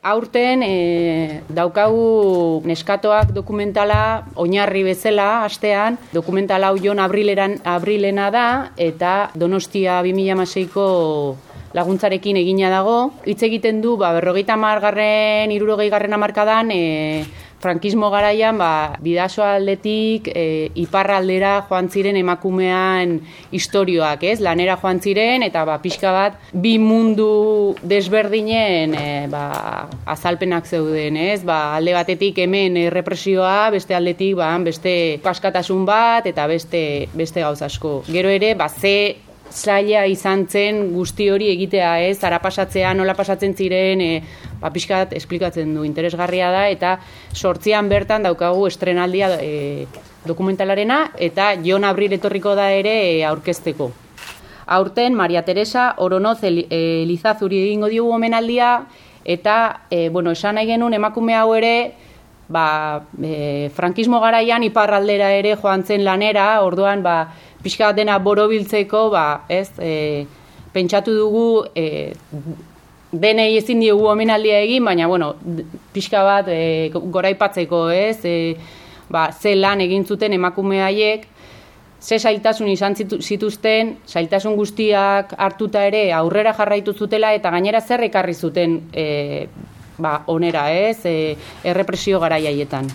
Aurten e, daukagu neskatoak dokumentala oinarri bezala astean, dokumentala hau jon abrileran, abrilena da eta donostia 2006ko laguntzarekin egina dago. Hitz egiten du, ba, berrogeita margarren, irurogei garren amarkadan, e, frankismo garaian ba, bidaso aldetik e, iparraldera joan ziren emakumean istorioak, ez? Lanera joan ziren eta ba, pixka bat bi mundu desberdinen e, ba, azalpenak zeuden, ez? Ba, alde batetik hemen errepresioa, beste aldetik ba, beste paskatasun bat eta beste beste gauza asko. Gero ere, ba, ze zaila izan zen guzti hori egitea, ez? Zara pasatzea, nola pasatzen ziren, e, ba, pixkat esplikatzen du, interesgarria da, eta sortzian bertan daukagu estrenaldia e, dokumentalarena, eta Jon Abril etorriko da ere e, aurkezteko. Aurten, Maria Teresa Oronoz Elizazuri egingo diogu omenaldia, eta, e, bueno, esan nahi genuen emakume hau ere, ba, e, frankismo garaian iparraldera ere joan zen lanera, orduan, ba, pixka dena borobiltzeko, ba, ez, e, pentsatu dugu, e, denei ezin diogu omenaldia egin, baina, bueno, pixka bat e, goraipatzeko, ez, e, ba, ze lan egin zuten emakume haiek, ze zailtasun izan zituzten, zailtasun guztiak hartuta ere aurrera jarraitu zutela, eta gainera zer ekarri zuten e, ba, onera, ez, e, errepresio gara jaietan.